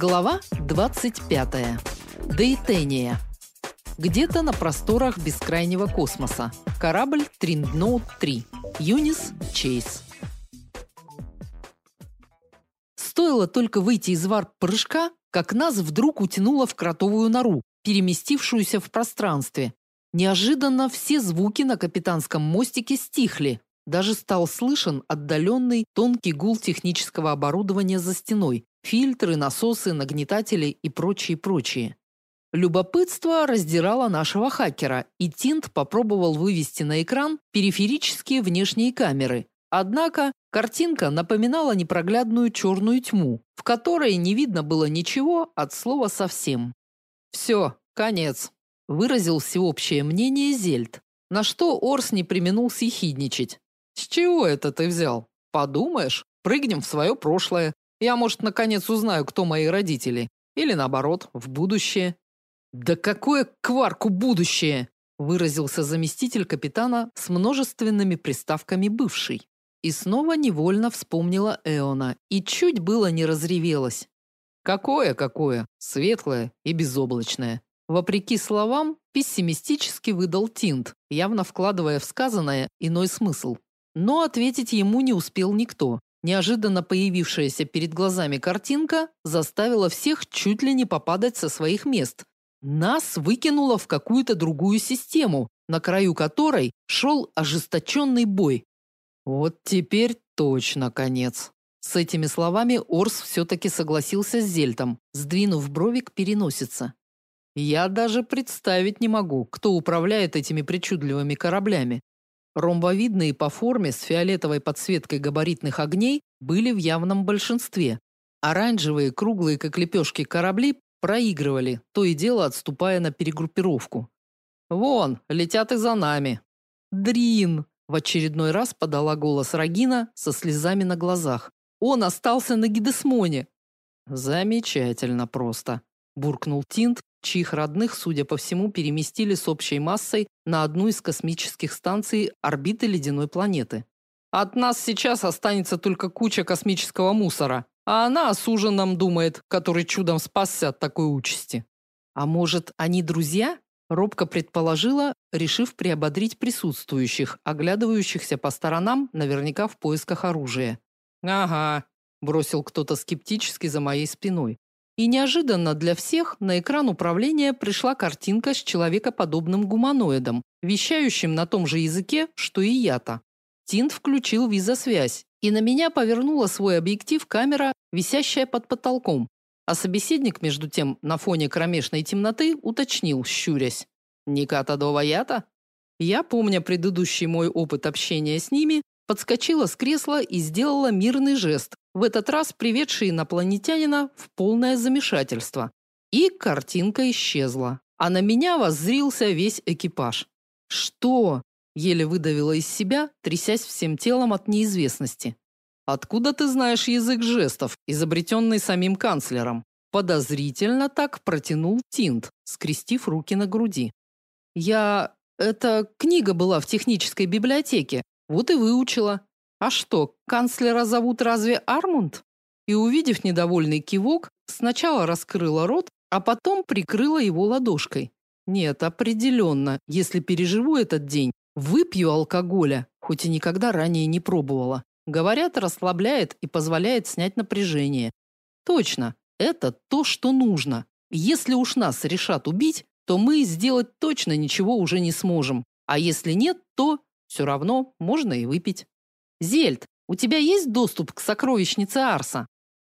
Глава 25. Дейтения. Где-то на просторах бескрайнего космоса. Корабль Триндноут 3. Юнис Чейз. Стоило только выйти из варп-прыжка, как нас вдруг утянуло в кротовую нору, переместившуюся в пространстве. Неожиданно все звуки на капитанском мостике стихли. Даже стал слышен отдаленный тонкий гул технического оборудования за стеной, фильтры, насосы, нагнетатели и прочее, прочее. Любопытство раздирало нашего хакера, и Тинт попробовал вывести на экран периферические внешние камеры. Однако картинка напоминала непроглядную черную тьму, в которой не видно было ничего от слова совсем. «Все, конец», – выразил всеобщее мнение Зельд, на что Орс не применул съехидничать. «С чего это ты взял? Подумаешь, прыгнем в свое прошлое, я, может, наконец узнаю, кто мои родители. Или наоборот, в будущее. Да какое кварку будущее, выразился заместитель капитана с множественными приставками бывший. И снова невольно вспомнила Эона и чуть было не разревелась. Какое, какое, светлое и безоблачное. Вопреки словам, пессимистически выдал Тинт, явно вкладывая в сказанное иной смысл. Но ответить ему не успел никто. Неожиданно появившаяся перед глазами картинка заставила всех чуть ли не попадать со своих мест. Нас выкинуло в какую-то другую систему, на краю которой шел ожесточенный бой. Вот теперь точно конец. С этими словами Орс все-таки согласился с Зельтом, сдвинув брови к переносице. Я даже представить не могу, кто управляет этими причудливыми кораблями. Ромбовидные по форме с фиолетовой подсветкой габаритных огней были в явном большинстве. Оранжевые, круглые, как лепешки корабли проигрывали, то и дело отступая на перегруппировку. «Вон, летят и за нами!» «Дрин!» – в очередной раз подала голос Рагина со слезами на глазах. «Он остался на Гидесмоне!» «Замечательно просто!» – буркнул Тинт, чьих родных, судя по всему, переместили с общей массой на одну из космических станций орбиты ледяной планеты. От нас сейчас останется только куча космического мусора, а она о суженом думает, который чудом спасся от такой участи. А может, они друзья? Робко предположила, решив приободрить присутствующих, оглядывающихся по сторонам, наверняка в поисках оружия. Ага, бросил кто-то скептически за моей спиной. И неожиданно для всех на экран управления пришла картинка с человекоподобным гуманоидом, вещающим на том же языке, что и я-то. Тинт включил визосвязь, и на меня повернула свой объектив камера, висящая под потолком. А собеседник, между тем, на фоне кромешной темноты уточнил, щурясь. «Никата Доваята?» Я, помня предыдущий мой опыт общения с ними, подскочила с кресла и сделала мирный жест, в этот раз приведший инопланетянина в полное замешательство. И картинка исчезла, а на меня воззрился весь экипаж. «Что?» – еле выдавила из себя, трясясь всем телом от неизвестности. «Откуда ты знаешь язык жестов, изобретенный самим канцлером?» Подозрительно так протянул Тинт, скрестив руки на груди. «Я... Это книга была в технической библиотеке, вот и выучила. А что, канцлера зовут разве Армунд? И увидев недовольный кивок, сначала раскрыла рот, а потом прикрыла его ладошкой. Нет, определенно, если переживу этот день, выпью алкоголя, хоть и никогда ранее не пробовала. Говорят, расслабляет и позволяет снять напряжение. Точно, это то, что нужно. Если уж нас решат убить, то мы сделать точно ничего уже не сможем. А если нет, то все равно можно и выпить. Зельд, у тебя есть доступ к сокровищнице Арса?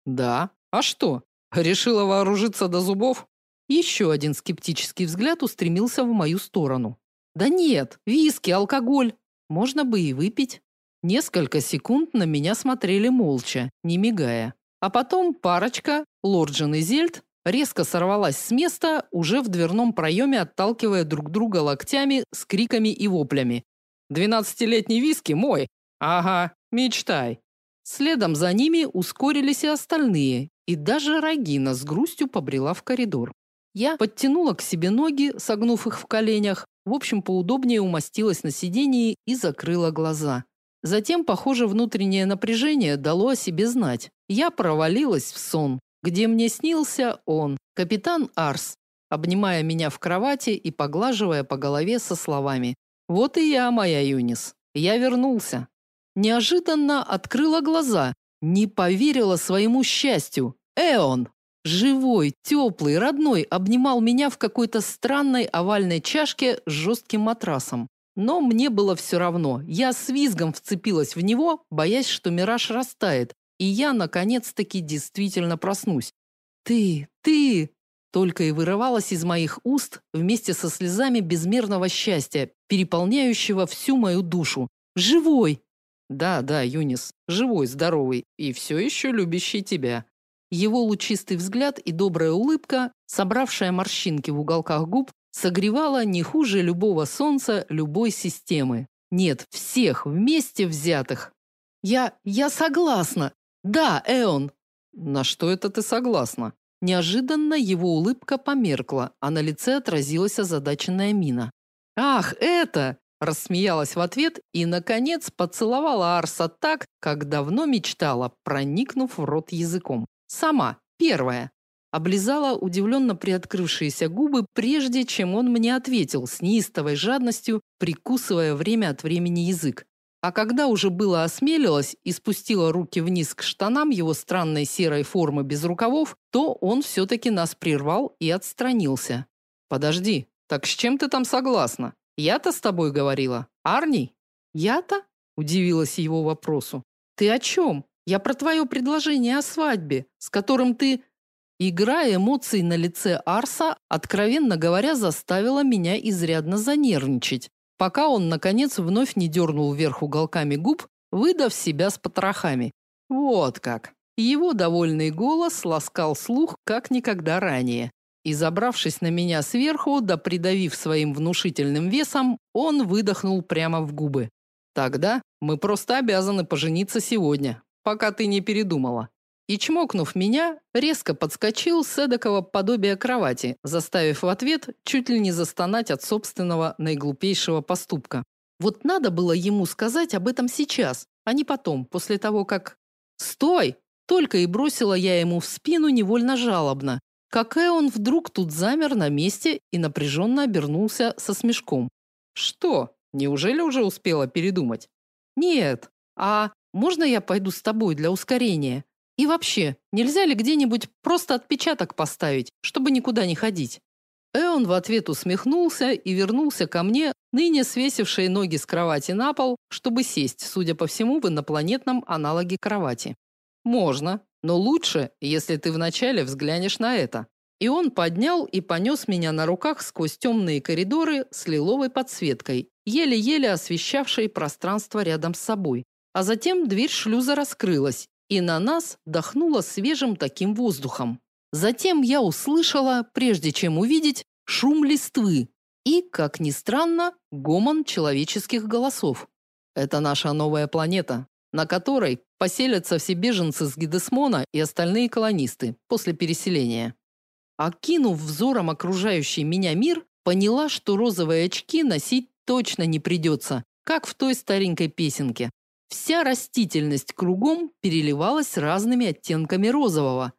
Да. А что? Решила вооружиться до зубов? Еще один скептический взгляд устремился в мою сторону. Да нет, виски, алкоголь. Можно бы и выпить. Несколько секунд на меня смотрели молча, не мигая. А потом парочка, Лорджин и Зельд, резко сорвалась с места, уже в дверном проеме отталкивая друг друга локтями с криками и воплями. «Двенадцатилетний виски мой, Ага, мечтай. Следом за ними ускорились и остальные, и даже Рагина с грустью побрела в коридор. Я подтянула к себе ноги, согнув их в коленях, в общем, поудобнее умостилась на сидении и закрыла глаза. Затем, похоже, внутреннее напряжение дало о себе знать. Я провалилась в сон, где мне снился он, капитан Арс, обнимая меня в кровати и поглаживая по голове со словами: "Вот и я, моя Юнис. Я вернулся". Неожиданно открыла глаза, не поверила своему счастью. Эон, живой, теплый, родной, обнимал меня в какой-то странной овальной чашке с жестким матрасом. Но мне было все равно. Я с визгом вцепилась в него, боясь, что мираж растает, и я наконец-таки действительно проснусь. Ты, ты, только и вырывалось из моих уст вместе со слезами безмерного счастья, переполняющего всю мою душу. Живой. Да, да, Юнис, живой, здоровый и все еще любящий тебя. Его лучистый взгляд и добрая улыбка, собравшая морщинки в уголках губ, согревала не хуже любого солнца любой системы. Нет, всех вместе взятых. Я я согласна. Да, Эон. На что это ты согласна? Неожиданно его улыбка померкла, а на лице отразилась озадаченная мина. Ах, это, рассмеялась в ответ и наконец поцеловала Арса так, как давно мечтала, проникнув в рот языком. Сама, первая облизала удивленно приоткрывшиеся губы, прежде чем он мне ответил с неистовой жадностью, прикусывая время от времени язык. А когда уже было осмелилась и спустила руки вниз к штанам его странной серой формы без рукавов, то он все таки нас прервал и отстранился. Подожди, так с чем ты там согласна? Я-то с тобой говорила. Арни? Я-то? удивилась его вопросу. Ты о чем? Я про твое предложение о свадьбе, с которым ты Игра эмоций на лице Арса, откровенно говоря, заставила меня изрядно занервничать, пока он наконец вновь не дернул вверх уголками губ, выдав себя с потрохами. Вот как. Его довольный голос ласкал слух как никогда ранее. И забравшись на меня сверху, да придавив своим внушительным весом, он выдохнул прямо в губы. Тогда мы просто обязаны пожениться сегодня, пока ты не передумала и, чмокнув меня, резко подскочил с эдакого подобия кровати, заставив в ответ чуть ли не застонать от собственного наиглупейшего поступка. Вот надо было ему сказать об этом сейчас, а не потом, после того, как... «Стой!» Только и бросила я ему в спину невольно жалобно. Какая он вдруг тут замер на месте и напряженно обернулся со смешком. «Что? Неужели уже успела передумать?» «Нет. А можно я пойду с тобой для ускорения?» И вообще, нельзя ли где-нибудь просто отпечаток поставить, чтобы никуда не ходить? Эон в ответ усмехнулся и вернулся ко мне, ныне свесившие ноги с кровати на пол, чтобы сесть, судя по всему, в инопланетном аналоге кровати. Можно, но лучше, если ты вначале взглянешь на это. И он поднял и понес меня на руках сквозь темные коридоры с лиловой подсветкой, еле-еле освещавшей пространство рядом с собой. А затем дверь шлюза раскрылась, и на нас дохнуло свежим таким воздухом. Затем я услышала, прежде чем увидеть, шум листвы и, как ни странно, гомон человеческих голосов. Это наша новая планета, на которой поселятся все беженцы с Гидесмона и остальные колонисты после переселения. Окинув взором окружающий меня мир, поняла, что розовые очки носить точно не придется, как в той старенькой песенке. Вся растительность кругом переливалась разными оттенками розового.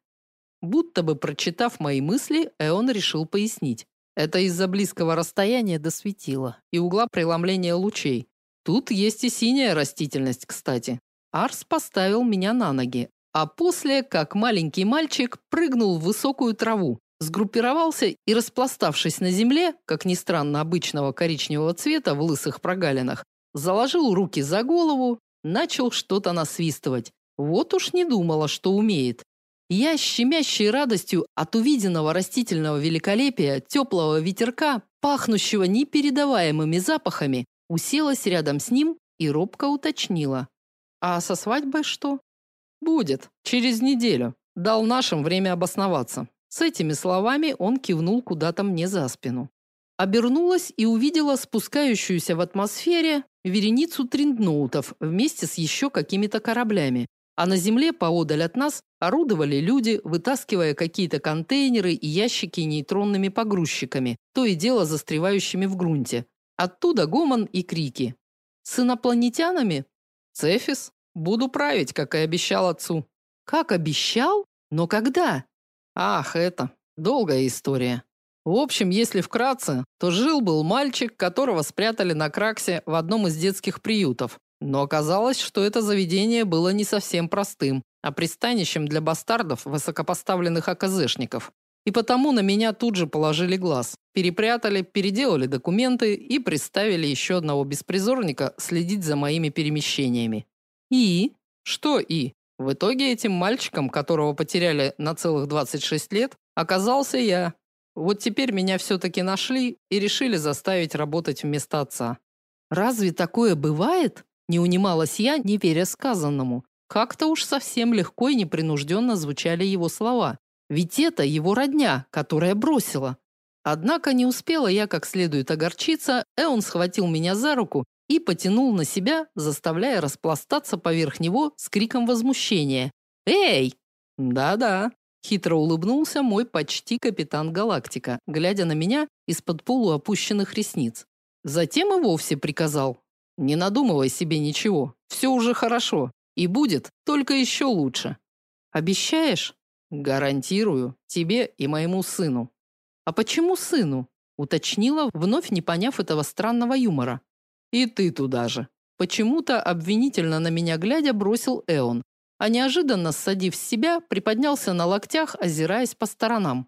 Будто бы прочитав мои мысли, Эон решил пояснить. Это из-за близкого расстояния до светила и угла преломления лучей. Тут есть и синяя растительность, кстати. Арс поставил меня на ноги, а после, как маленький мальчик, прыгнул в высокую траву, сгруппировался и, распластавшись на земле, как ни странно обычного коричневого цвета в лысых прогалинах, заложил руки за голову начал что-то насвистывать. Вот уж не думала, что умеет. Я щемящей радостью от увиденного растительного великолепия, теплого ветерка, пахнущего непередаваемыми запахами, уселась рядом с ним и робко уточнила: "А со свадьбой что?" "Будет через неделю. Дал нашим время обосноваться". С этими словами он кивнул куда-то мне за спину. Обернулась и увидела спускающуюся в атмосфере вереницу триндноутов вместе с еще какими-то кораблями. А на земле поодаль от нас орудовали люди, вытаскивая какие-то контейнеры и ящики нейтронными погрузчиками, то и дело застревающими в грунте. Оттуда гомон и крики. С инопланетянами? Цефис? Буду править, как и обещал отцу. Как обещал? Но когда? Ах, это долгая история. В общем, если вкратце, то жил-был мальчик, которого спрятали на Краксе в одном из детских приютов. Но оказалось, что это заведение было не совсем простым, а пристанищем для бастардов высокопоставленных АКЗшников. И потому на меня тут же положили глаз. Перепрятали, переделали документы и приставили еще одного беспризорника следить за моими перемещениями. И? Что и? В итоге этим мальчиком, которого потеряли на целых 26 лет, оказался я, вот теперь меня все-таки нашли и решили заставить работать вместо отца. Разве такое бывает? Не унималась я, не веря сказанному. Как-то уж совсем легко и непринужденно звучали его слова. Ведь это его родня, которая бросила. Однако не успела я как следует огорчиться, Эон схватил меня за руку и потянул на себя, заставляя распластаться поверх него с криком возмущения. «Эй!» «Да-да, Хитро улыбнулся мой почти капитан Галактика, глядя на меня из-под полуопущенных ресниц. Затем и вовсе приказал: "Не надумывай себе ничего. Все уже хорошо и будет только еще лучше. Обещаешь? Гарантирую тебе и моему сыну". А почему сыну? уточнила, вновь не поняв этого странного юмора. И ты туда же. Почему-то обвинительно на меня глядя бросил Эон, а неожиданно, ссадив с себя, приподнялся на локтях, озираясь по сторонам.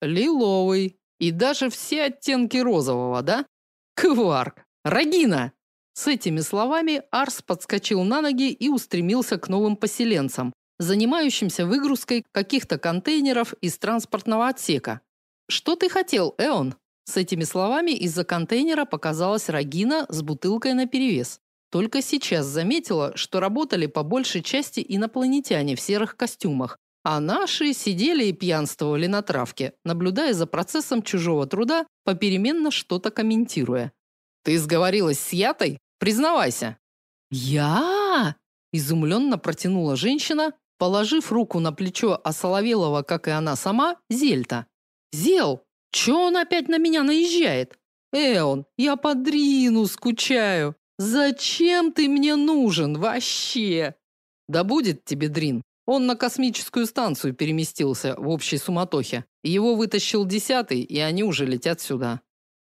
Лиловый и даже все оттенки розового, да? Кварк, Рагина. С этими словами Арс подскочил на ноги и устремился к новым поселенцам, занимающимся выгрузкой каких-то контейнеров из транспортного отсека. Что ты хотел, Эон? С этими словами из-за контейнера показалась Рагина с бутылкой наперевес. Только сейчас заметила, что работали по большей части инопланетяне в серых костюмах, а наши сидели и пьянствовали на травке, наблюдая за процессом чужого труда, попеременно что-то комментируя. Ты сговорилась с Ятой? Признавайся. Я? изумленно протянула женщина, положив руку на плечо осоловелого, как и она сама, Зельта. Зел, чё он опять на меня наезжает? Эон, я по Дрину скучаю. Зачем ты мне нужен вообще? Да будет тебе Дрин. Он на космическую станцию переместился в общей суматохе. Его вытащил десятый, и они уже летят сюда.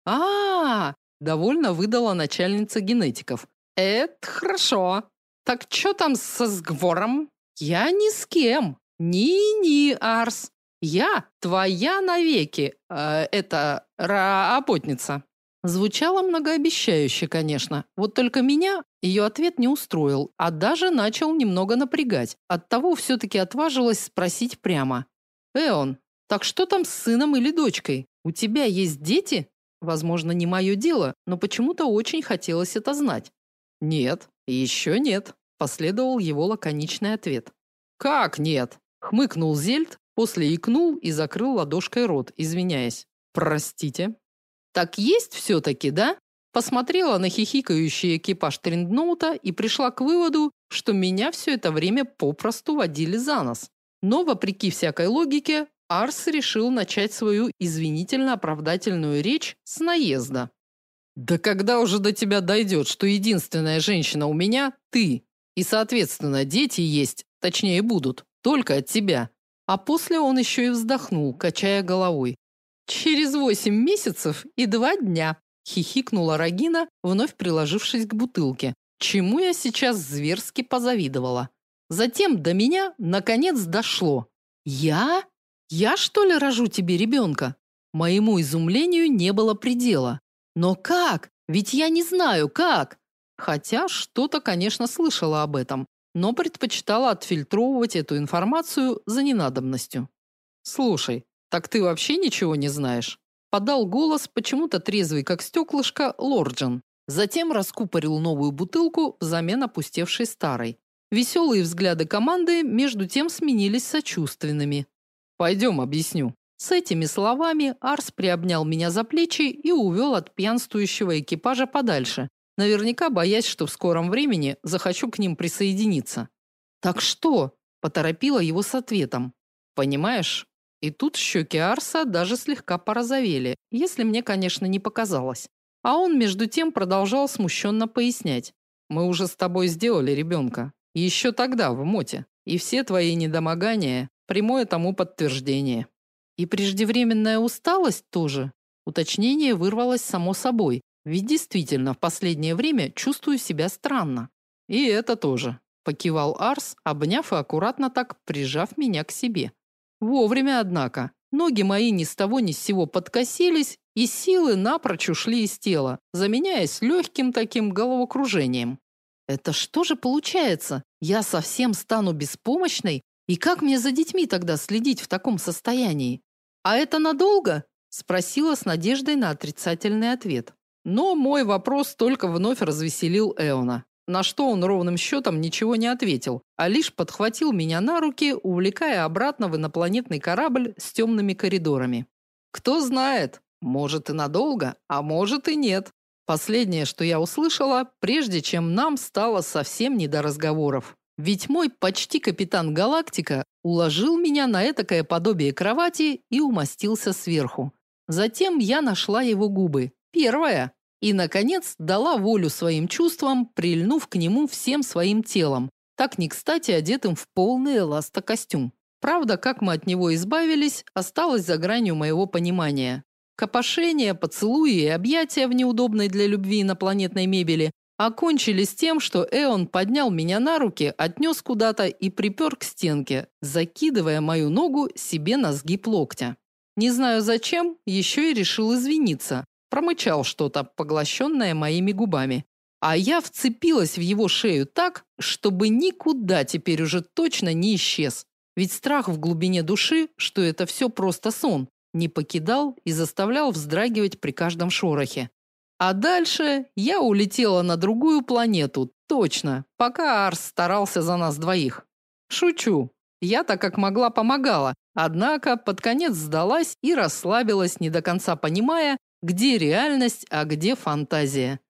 А, -а, -а довольно выдала начальница генетиков. Это хорошо. Так что там со сгвором? Я ни с кем. Ни-ни, Арс. Я твоя навеки. Э, это работница. Звучало многообещающе, конечно. Вот только меня ее ответ не устроил, а даже начал немного напрягать. Оттого все-таки отважилась спросить прямо. «Эон, так что там с сыном или дочкой? У тебя есть дети?» Возможно, не мое дело, но почему-то очень хотелось это знать. «Нет, еще нет», – последовал его лаконичный ответ. «Как нет?» – хмыкнул Зельд, после икнул и закрыл ладошкой рот, извиняясь. «Простите». Так есть все таки да? Посмотрела на хихикающий экипаж Триндноута и пришла к выводу, что меня все это время попросту водили за нос. Но вопреки всякой логике, Арс решил начать свою извинительно-оправдательную речь с наезда. Да когда уже до тебя дойдет, что единственная женщина у меня ты, и, соответственно, дети есть, точнее будут, только от тебя. А после он еще и вздохнул, качая головой. Через восемь месяцев и два дня, хихикнула Рагина, вновь приложившись к бутылке. Чему я сейчас зверски позавидовала. Затем до меня наконец дошло. Я? Я что ли рожу тебе ребенка? Моему изумлению не было предела. Но как? Ведь я не знаю, как. Хотя что-то, конечно, слышала об этом, но предпочитала отфильтровывать эту информацию за ненадобностью. Слушай, так ты вообще ничего не знаешь? Подал голос, почему-то трезвый как стеклышко, Лорджан. Затем раскупорил новую бутылку взамен опустевшей старой. Веселые взгляды команды между тем сменились сочувственными. Пойдем, объясню. С этими словами Арс приобнял меня за плечи и увел от пьянствующего экипажа подальше, наверняка боясь, что в скором времени захочу к ним присоединиться. Так что? поторопила его с ответом. Понимаешь, и тут щеки Арса даже слегка порозовели, если мне, конечно, не показалось. А он между тем продолжал смущенно пояснять: "Мы уже с тобой сделали ребенка. Еще тогда в моте, и все твои недомогания прямое тому подтверждение". И преждевременная усталость тоже. Уточнение вырвалось само собой. Ведь действительно, в последнее время чувствую себя странно. И это тоже, покивал Арс, обняв и аккуратно так прижав меня к себе. Вовремя, однако. Ноги мои ни с того ни с сего подкосились, и силы напрочь ушли из тела, заменяясь легким таким головокружением. Это что же получается? Я совсем стану беспомощной? И как мне за детьми тогда следить в таком состоянии? А это надолго? спросила с надеждой на отрицательный ответ. Но мой вопрос только вновь развеселил Эона, на что он ровным счетом ничего не ответил, а лишь подхватил меня на руки, увлекая обратно в инопланетный корабль с темными коридорами. Кто знает, может и надолго, а может и нет. Последнее, что я услышала, прежде чем нам стало совсем не до разговоров. Ведь мой почти капитан Галактика уложил меня на этакое подобие кровати и умостился сверху. Затем я нашла его губы. Первая. И, наконец, дала волю своим чувствам, прильнув к нему всем своим телом, так не кстати одетым в полный эластокостюм. Правда, как мы от него избавились, осталось за гранью моего понимания. Копошение, поцелуи и объятия в неудобной для любви инопланетной мебели окончились тем, что Эон поднял меня на руки, отнес куда-то и припер к стенке, закидывая мою ногу себе на сгиб локтя. Не знаю зачем, еще и решил извиниться. Промычал что-то, поглощенное моими губами. А я вцепилась в его шею так, чтобы никуда теперь уже точно не исчез. Ведь страх в глубине души, что это все просто сон, не покидал и заставлял вздрагивать при каждом шорохе. А дальше я улетела на другую планету, точно, пока Арс старался за нас двоих. Шучу. Я так как могла помогала, однако под конец сдалась и расслабилась, не до конца понимая, где реальность, а где фантазия.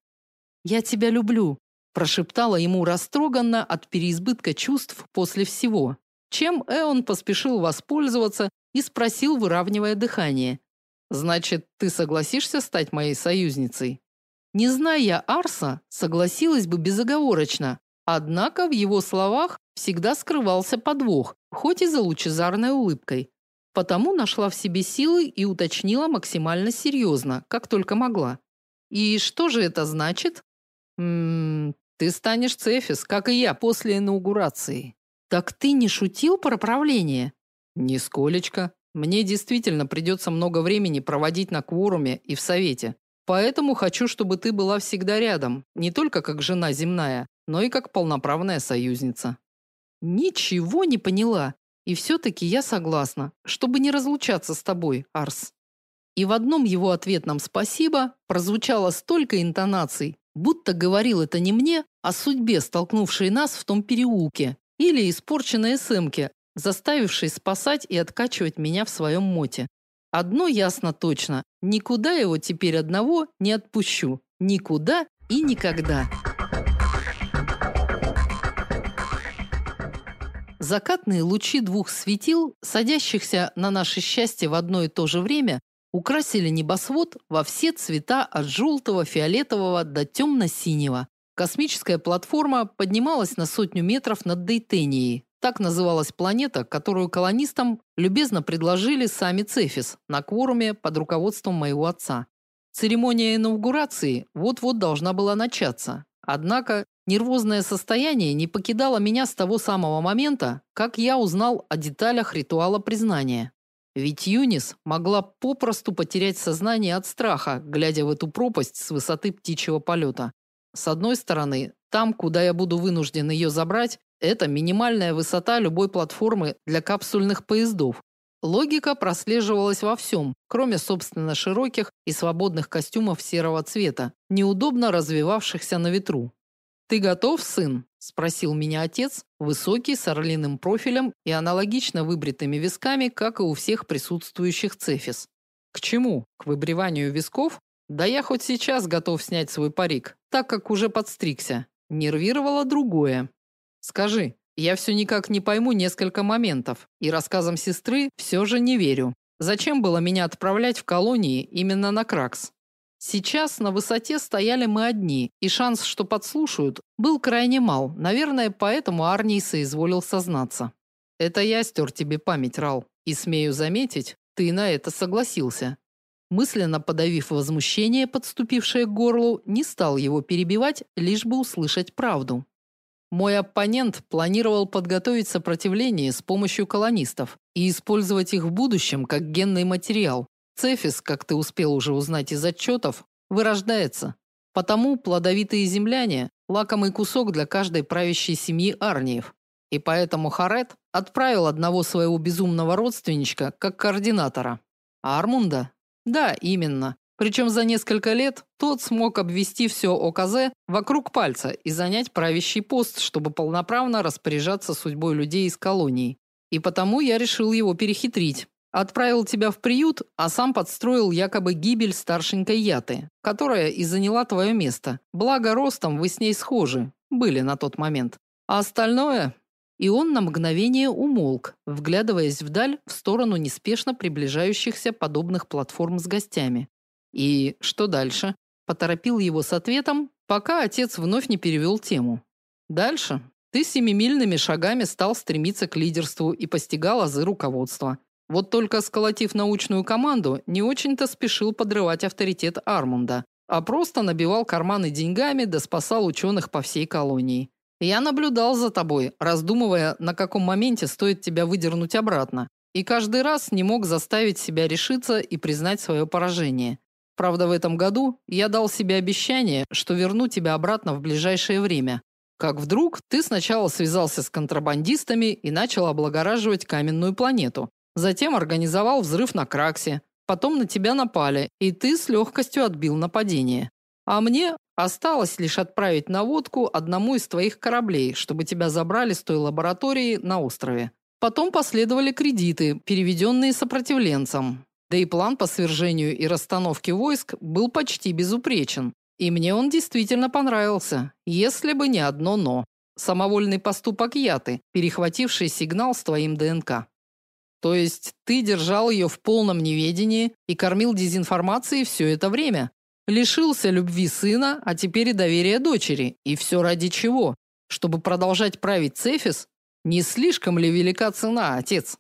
Я тебя люблю, прошептала ему растроганно от переизбытка чувств после всего. Чем Эон поспешил воспользоваться и спросил, выравнивая дыхание: "Значит, ты согласишься стать моей союзницей?" Не зная Арса, согласилась бы безоговорочно. Однако в его словах всегда скрывался подвох, хоть и за лучезарной улыбкой. Потому нашла в себе силы и уточнила максимально серьезно, как только могла. И что же это значит? М ты станешь Цефис, как и я после инаугурации. Так ты не шутил про правление? Нисколечко. Мне действительно придется много времени проводить на кворуме и в совете. Поэтому хочу, чтобы ты была всегда рядом, не только как жена земная, но и как полноправная союзница. Ничего не поняла. И все таки я согласна, чтобы не разлучаться с тобой, Арс. И в одном его ответном спасибо прозвучало столько интонаций, будто говорил это не мне, а судьбе, столкнувшей нас в том переулке, или испорченной СМке, заставившей спасать и откачивать меня в своем моте. Одно ясно точно: никуда его теперь одного не отпущу. Никуда и никогда. Закатные лучи двух светил, садящихся на наше счастье в одно и то же время, украсили небосвод во все цвета от желтого, фиолетового до темно-синего. Космическая платформа поднималась на сотню метров над Дейтенией. Так называлась планета, которую колонистам любезно предложили сами Цефис на кворуме под руководством моего отца. Церемония инаугурации вот-вот должна была начаться. Однако Нервозное состояние не покидало меня с того самого момента, как я узнал о деталях ритуала признания. Ведь Юнис могла попросту потерять сознание от страха, глядя в эту пропасть с высоты птичьего полета. С одной стороны, там, куда я буду вынужден ее забрать, это минимальная высота любой платформы для капсульных поездов. Логика прослеживалась во всем, кроме собственно широких и свободных костюмов серого цвета, неудобно развивавшихся на ветру. Ты готов, сын? спросил меня отец, высокий, с орлиным профилем и аналогично выбритыми висками, как и у всех присутствующих цефис. К чему? К выбриванию висков? Да я хоть сейчас готов снять свой парик, так как уже подстригся. Нервировало другое. Скажи, я все никак не пойму несколько моментов, и рассказам сестры все же не верю. Зачем было меня отправлять в колонии именно на Кракс? Сейчас на высоте стояли мы одни, и шанс, что подслушают, был крайне мал. Наверное, поэтому Арний соизволил сознаться. Это я стер тебе память, Рал. И смею заметить, ты на это согласился. Мысленно подавив возмущение, подступившее к горлу, не стал его перебивать, лишь бы услышать правду. Мой оппонент планировал подготовить сопротивление с помощью колонистов и использовать их в будущем как генный материал. Цефис, как ты успел уже узнать из отчетов, вырождается. Потому плодовитые земляне – лакомый кусок для каждой правящей семьи Арниев. И поэтому Харет отправил одного своего безумного родственничка как координатора. Армунда да, именно. Причем за несколько лет тот смог обвести все ОКЗ вокруг пальца и занять правящий пост, чтобы полноправно распоряжаться судьбой людей из колонии. И потому я решил его перехитрить. Отправил тебя в приют, а сам подстроил якобы гибель старшенькой Яты, которая и заняла твое место. Благо ростом вы с ней схожи, были на тот момент. А остальное и он на мгновение умолк, вглядываясь вдаль в сторону неспешно приближающихся подобных платформ с гостями. И что дальше? Поторопил его с ответом, пока отец вновь не перевел тему. Дальше ты семимильными шагами стал стремиться к лидерству и постигал азы руководства. Вот только сколотив научную команду, не очень-то спешил подрывать авторитет Армунда, а просто набивал карманы деньгами да спасал ученых по всей колонии. Я наблюдал за тобой, раздумывая, на каком моменте стоит тебя выдернуть обратно, и каждый раз не мог заставить себя решиться и признать свое поражение. Правда, в этом году я дал себе обещание, что верну тебя обратно в ближайшее время. Как вдруг ты сначала связался с контрабандистами и начал облагораживать каменную планету. Затем организовал взрыв на Краксе. Потом на тебя напали, и ты с легкостью отбил нападение. А мне осталось лишь отправить наводку одному из твоих кораблей, чтобы тебя забрали с той лаборатории на острове. Потом последовали кредиты, переведенные сопротивленцам. Да и план по свержению и расстановке войск был почти безупречен. И мне он действительно понравился, если бы не одно но. Самовольный поступок Яты, перехвативший сигнал с твоим ДНК. То есть ты держал ее в полном неведении и кормил дезинформацией все это время, Лишился любви сына, а теперь и доверия дочери. И все ради чего? Чтобы продолжать править Цефис? Не слишком ли велика цена, отец?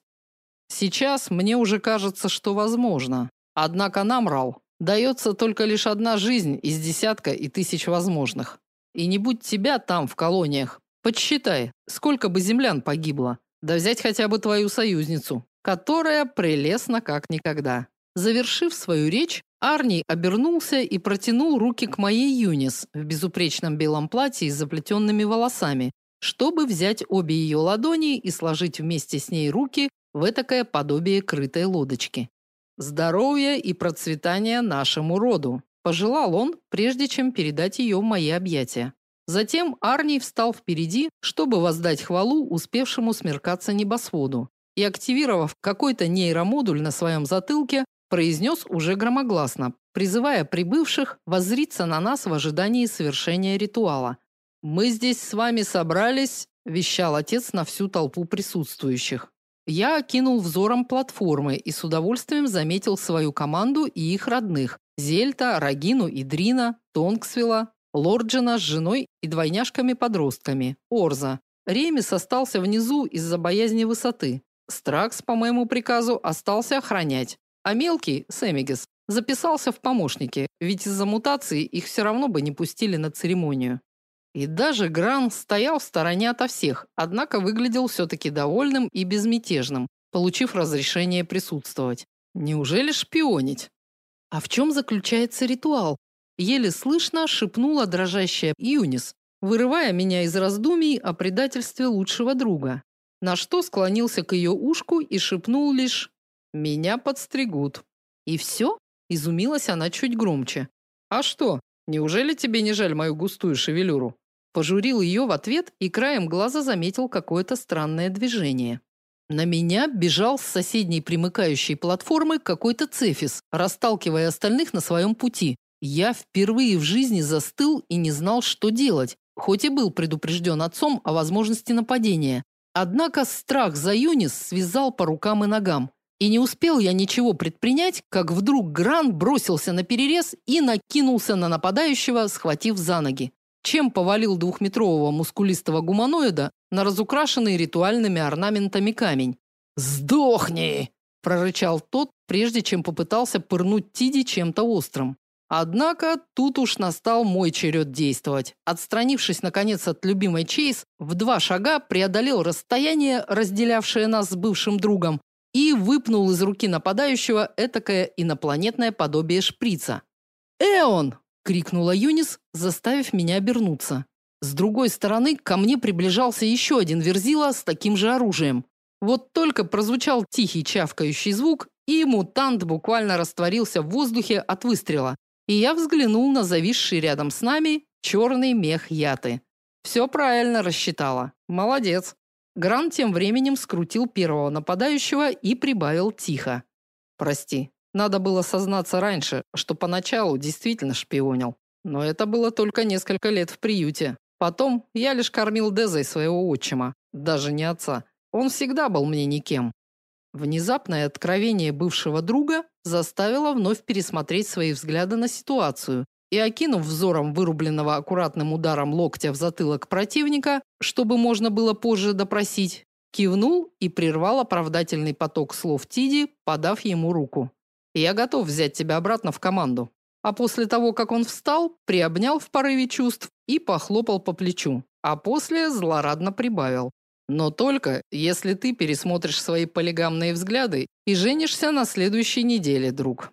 Сейчас мне уже кажется, что возможно. Однако нам, Рал, дается только лишь одна жизнь из десятка и тысяч возможных. И не будь тебя там, в колониях. Подсчитай, сколько бы землян погибло. Да взять хотя бы твою союзницу, которая прелестна как никогда. Завершив свою речь, Арни обернулся и протянул руки к моей Юнис в безупречном белом платье с заплетенными волосами, чтобы взять обе ее ладони и сложить вместе с ней руки в этакое подобие крытой лодочки. Здоровья и процветания нашему роду, пожелал он, прежде чем передать ее в мои объятия. Затем Арни встал впереди, чтобы воздать хвалу успевшему смеркаться небосводу, и активировав какой-то нейромодуль на своем затылке, произнес уже громогласно, призывая прибывших воззриться на нас в ожидании совершения ритуала. Мы здесь с вами собрались, вещал отец на всю толпу присутствующих. Я окинул взором платформы и с удовольствием заметил свою команду и их родных: Зельта, Рагину и Дрина, Тонксвилла, Лорджина с женой и двойняшками-подростками, Орза. Ремис остался внизу из-за боязни высоты. Стракс по моему приказу остался охранять. А мелкий, Сэмигес, записался в помощники, ведь из-за мутации их все равно бы не пустили на церемонию. И даже Гран стоял в стороне ото всех, однако выглядел все-таки довольным и безмятежным, получив разрешение присутствовать. Неужели шпионить? А в чем заключается ритуал? Еле слышно шепнула дрожащая Юнис, вырывая меня из раздумий о предательстве лучшего друга. На что склонился к ее ушку и шепнул лишь меня подстригут. И все? Изумилась она чуть громче. А что? Неужели тебе не жаль мою густую шевелюру? Пожурил ее в ответ и краем глаза заметил какое-то странное движение. На меня бежал с соседней примыкающей платформы какой-то цефис, расталкивая остальных на своем пути. Я впервые в жизни застыл и не знал, что делать, хоть и был предупрежден отцом о возможности нападения. Однако страх за Юнис связал по рукам и ногам. И не успел я ничего предпринять, как вдруг Гран бросился на перерез и накинулся на нападающего, схватив за ноги. Чем повалил двухметрового мускулистого гуманоида на разукрашенный ритуальными орнаментами камень. «Сдохни!» прорычал тот, прежде чем попытался пырнуть Тиди чем-то острым. Однако тут уж настал мой черед действовать. Отстранившись наконец от любимой Чейз, в два шага преодолел расстояние, разделявшее нас с бывшим другом, и выпнул из руки нападающего этакое инопланетное подобие шприца. "Эон!" крикнула Юнис, заставив меня обернуться. С другой стороны ко мне приближался еще один верзила с таким же оружием. Вот только прозвучал тихий чавкающий звук, и мутант буквально растворился в воздухе от выстрела и я взглянул на зависший рядом с нами черный мех Яты. Все правильно рассчитала. Молодец. Гран тем временем скрутил первого нападающего и прибавил тихо. Прости. Надо было сознаться раньше, что поначалу действительно шпионил. Но это было только несколько лет в приюте. Потом я лишь кормил Дезой своего отчима, даже не отца. Он всегда был мне никем. Внезапное откровение бывшего друга заставило вновь пересмотреть свои взгляды на ситуацию и окинув взором вырубленного аккуратным ударом локтя в затылок противника, чтобы можно было позже допросить, кивнул и прервал оправдательный поток слов Тиди, подав ему руку. Я готов взять тебя обратно в команду. А после того, как он встал, приобнял в порыве чувств и похлопал по плечу, а после злорадно прибавил: но только если ты пересмотришь свои полигамные взгляды и женишься на следующей неделе, друг.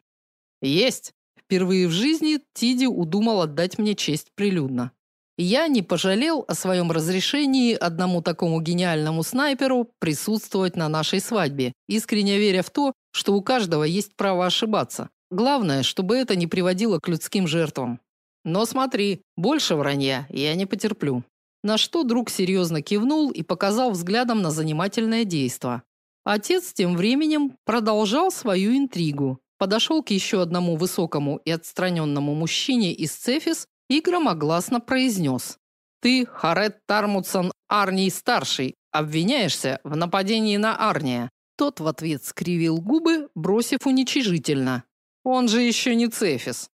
Есть. Впервые в жизни Тиди удумал отдать мне честь прилюдно. Я не пожалел о своем разрешении одному такому гениальному снайперу присутствовать на нашей свадьбе, искренне веря в то, что у каждого есть право ошибаться. Главное, чтобы это не приводило к людским жертвам. Но смотри, больше вранья я не потерплю. На что друг серьезно кивнул и показал взглядом на занимательное действо. Отец тем временем продолжал свою интригу. Подошел к еще одному высокому и отстраненному мужчине из Цефис и громогласно произнес. «Ты, Харет Тармутсон Арний старший, обвиняешься в нападении на Арния». Тот в ответ скривил губы, бросив уничижительно. «Он же еще не Цефис».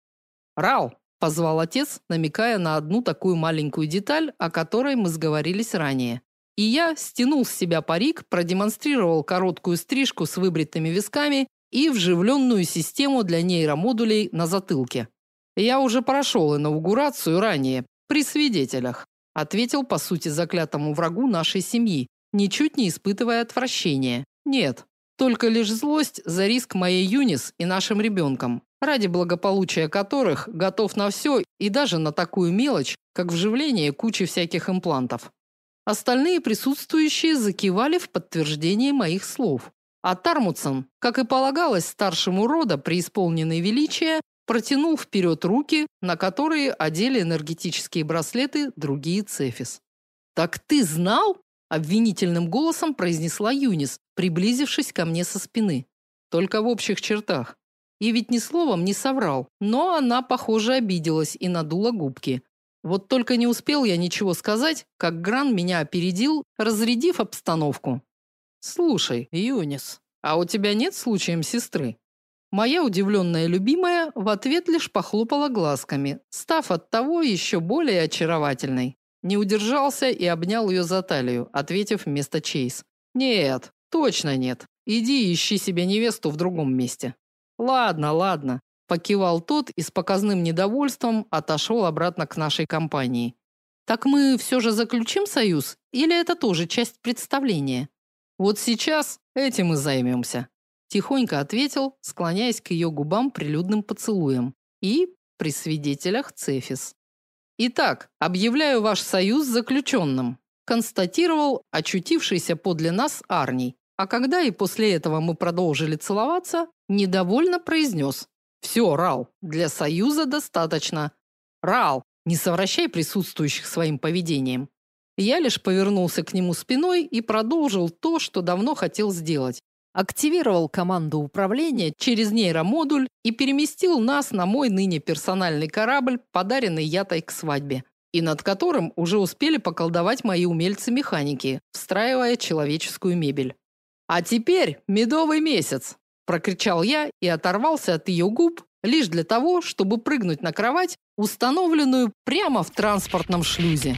«Рал, позвал отец, намекая на одну такую маленькую деталь, о которой мы сговорились ранее. И я стянул с себя парик, продемонстрировал короткую стрижку с выбритыми висками и вживленную систему для нейромодулей на затылке. Я уже прошел инаугурацию ранее, при свидетелях, ответил по сути заклятому врагу нашей семьи, ничуть не испытывая отвращения. Нет, только лишь злость за риск моей Юнис и нашим ребенком ради благополучия которых готов на все и даже на такую мелочь, как вживление кучи всяких имплантов. Остальные присутствующие закивали в подтверждение моих слов. А Тармутсон, как и полагалось старшему рода преисполненный величия, протянул вперед руки, на которые одели энергетические браслеты другие Цефис. Так ты знал? обвинительным голосом произнесла Юнис, приблизившись ко мне со спины. Только в общих чертах. И ведь ни словом не соврал, но она, похоже, обиделась и надула губки. Вот только не успел я ничего сказать, как Гран меня опередил, разрядив обстановку. Слушай, Юнис, а у тебя нет случаем сестры? Моя удивленная любимая в ответ лишь похлопала глазками, став от того еще более очаровательной. Не удержался и обнял ее за талию, ответив вместо Чейз: "Нет, точно нет. Иди ищи себе невесту в другом месте". Ладно, ладно, покивал тот и с показным недовольством отошел обратно к нашей компании. Так мы все же заключим союз или это тоже часть представления? Вот сейчас этим и займемся», – тихонько ответил, склоняясь к ее губам прилюдным поцелуем. И при свидетелях Цефис. Итак, объявляю ваш союз заключенным», – констатировал очутившийся подле нас Арний. А когда и после этого мы продолжили целоваться, недовольно произнес. «Все, Рал, для союза достаточно. Рал, не совращай присутствующих своим поведением». Я лишь повернулся к нему спиной и продолжил то, что давно хотел сделать. Активировал команду управления через нейромодуль и переместил нас на мой ныне персональный корабль, подаренный Ятой к свадьбе, и над которым уже успели поколдовать мои умельцы-механики, встраивая человеческую мебель. А теперь медовый месяц, прокричал я и оторвался от ее губ лишь для того, чтобы прыгнуть на кровать, установленную прямо в транспортном шлюзе.